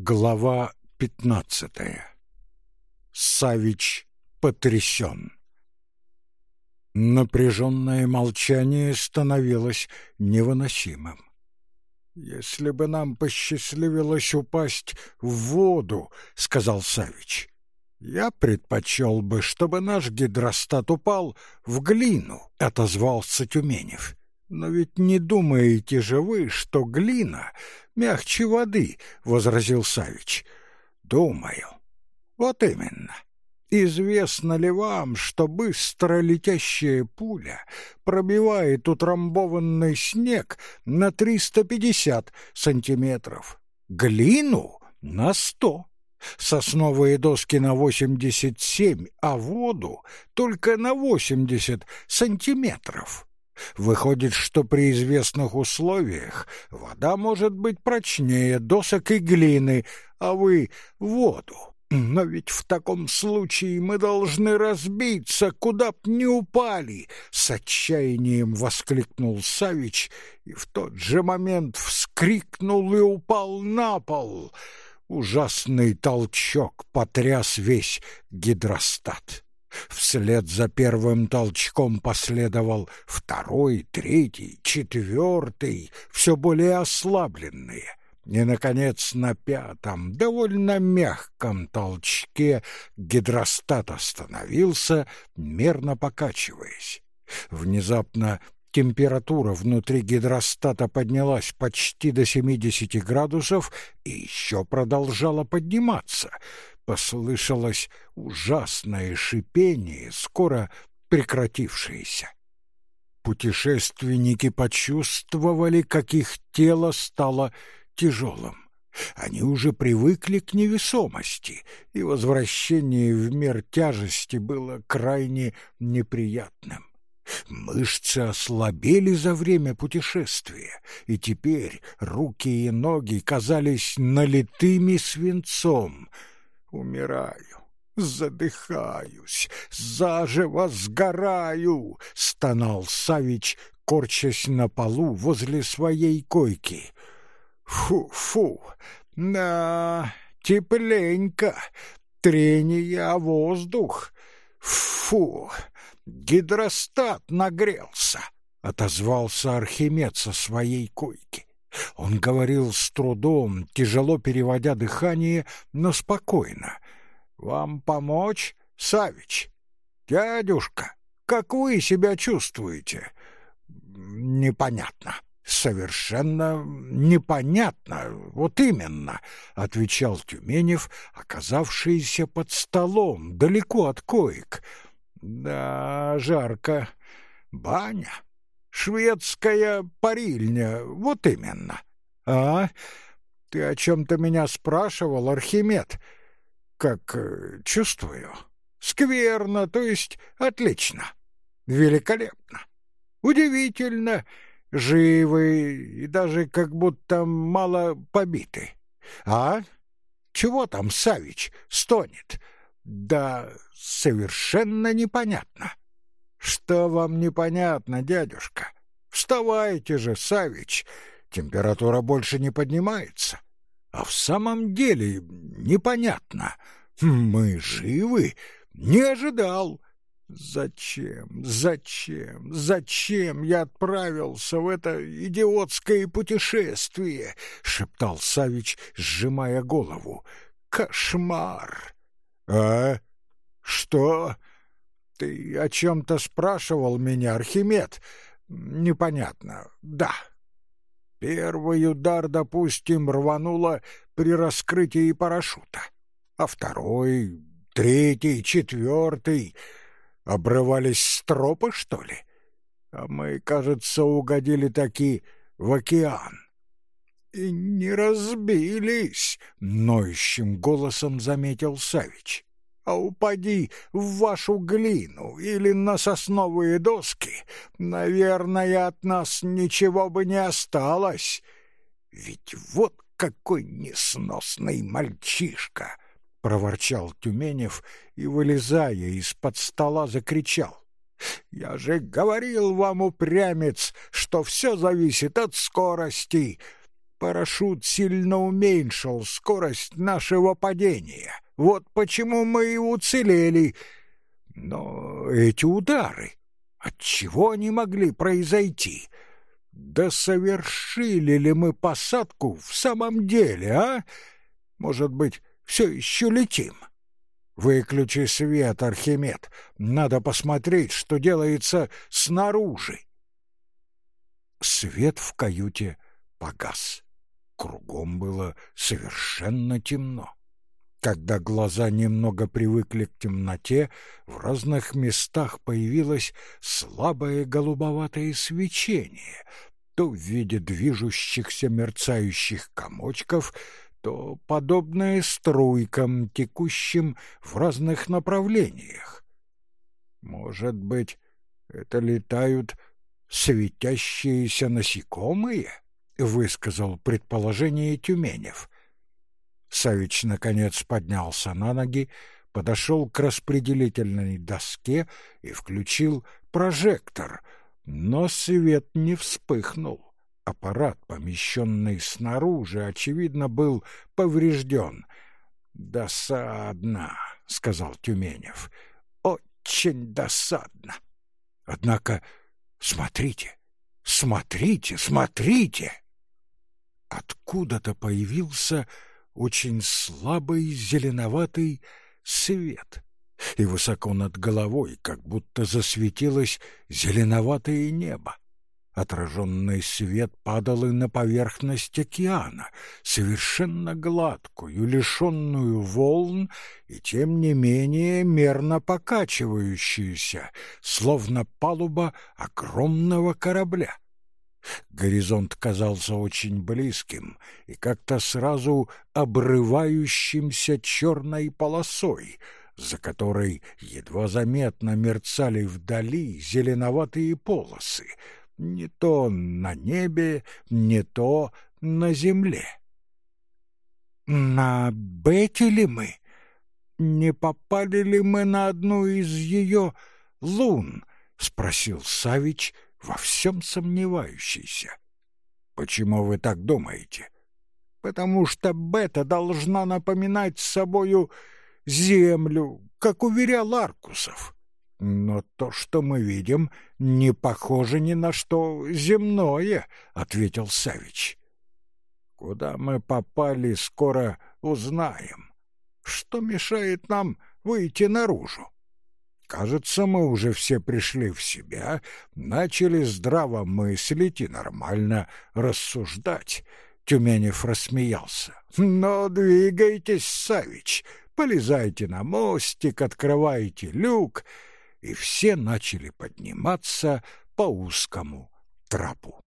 Глава пятнадцатая. Савич потрясен. Напряженное молчание становилось невыносимым. «Если бы нам посчастливилось упасть в воду, — сказал Савич, — я предпочел бы, чтобы наш гидростат упал в глину, — отозвался Тюменев. «Но ведь не думаете же вы, что глина мягче воды?» — возразил Савич. «Думаю. Вот именно. Известно ли вам, что быстро летящая пуля пробивает утрамбованный снег на 350 сантиметров, глину — на 100?» сосновые доски на 87, а воду только на 80 сантиметров. Выходит, что при известных условиях вода может быть прочнее досок и глины, а вы — воду. Но ведь в таком случае мы должны разбиться, куда б не упали, — с отчаянием воскликнул Савич и в тот же момент вскрикнул и упал на пол. Ужасный толчок потряс весь гидростат. Вслед за первым толчком последовал второй, третий, четвертый, все более ослабленные. И, наконец, на пятом, довольно мягком толчке гидростат остановился, мерно покачиваясь. Внезапно температура внутри гидростата поднялась почти до 70 градусов и еще продолжала подниматься послышалось ужасное шипение, скоро прекратившееся. Путешественники почувствовали, как их тело стало тяжелым. Они уже привыкли к невесомости, и возвращение в мир тяжести было крайне неприятным. Мышцы ослабели за время путешествия, и теперь руки и ноги казались налитыми свинцом — Умираю, задыхаюсь, заживо сгораю, стонал Савич, корчась на полу возле своей койки. Фу-фу, да, тепленько, трение о воздух. Фу, гидростат нагрелся, отозвался Архимед со своей койки. Он говорил с трудом, тяжело переводя дыхание, но спокойно. «Вам помочь, Савич? Дядюшка, как вы себя чувствуете?» «Непонятно». «Совершенно непонятно, вот именно», — отвечал Тюменев, оказавшийся под столом, далеко от коек. «Да, жарко. Баня. Шведская парильня, вот именно. А? Ты о чем-то меня спрашивал, Архимед? Как э, чувствую? Скверно, то есть отлично. Великолепно. Удивительно. Живы и даже как будто мало побиты. А? Чего там Савич стонет? Да совершенно непонятно. Что вам непонятно, дядюшка? Вставайте же, Савич, температура больше не поднимается. А в самом деле непонятно. Мы живы? Не ожидал. Зачем, зачем, зачем я отправился в это идиотское путешествие? шептал Савич, сжимая голову. Кошмар. А? Что? Ты о чем-то спрашивал меня, Архимед? Непонятно. Да. Первый удар, допустим, рвануло при раскрытии парашюта. А второй, третий, четвертый обрывались стропы, что ли? А мы, кажется, угодили таки в океан. И не разбились, ноющим голосом заметил Савич а упади в вашу глину или на сосновые доски, наверное, от нас ничего бы не осталось. Ведь вот какой несносный мальчишка! — проворчал Тюменев и, вылезая из-под стола, закричал. «Я же говорил вам, упрямец, что все зависит от скорости. Парашют сильно уменьшил скорость нашего падения. Вот почему мы и уцелели. Но эти удары, от чего они могли произойти? Да совершили ли мы посадку в самом деле, а? Может быть, все еще летим? Выключи свет, Архимед. Надо посмотреть, что делается снаружи. Свет в каюте погас. Кругом было совершенно темно. Когда глаза немного привыкли к темноте, в разных местах появилось слабое голубоватое свечение, то в виде движущихся мерцающих комочков, то подобное струйкам, текущим в разных направлениях. Может быть, это летают светящиеся насекомые? высказал предположение Тюменев. Савич наконец поднялся на ноги, подошел к распределительной доске и включил прожектор, но свет не вспыхнул. Аппарат, помещенный снаружи, очевидно, был поврежден. «Досадно», — сказал Тюменев, — «очень досадно». «Однако, смотрите, смотрите, смотрите!» откуда-то появился очень слабый зеленоватый свет, и высоко над головой как будто засветилось зеленоватое небо. Отраженный свет падал и на поверхность океана, совершенно гладкую, лишенную волн и, тем не менее, мерно покачивающуюся, словно палуба огромного корабля. Горизонт казался очень близким и как-то сразу обрывающимся черной полосой, за которой едва заметно мерцали вдали зеленоватые полосы, не то на небе, не то на земле. На Бете ли мы? Не попали ли мы на одну из ее лун? — спросил Савич, — во всем сомневающийся. Почему вы так думаете? Потому что бета должна напоминать собою землю, как уверял Аркусов. Но то, что мы видим, не похоже ни на что земное, ответил Савич. Куда мы попали, скоро узнаем. Что мешает нам выйти наружу? Кажется, мы уже все пришли в себя, начали здраво мыслить и нормально рассуждать. Тюменев рассмеялся. «Но двигайтесь, Савич, полезайте на мостик, открывайте люк». И все начали подниматься по узкому трапу.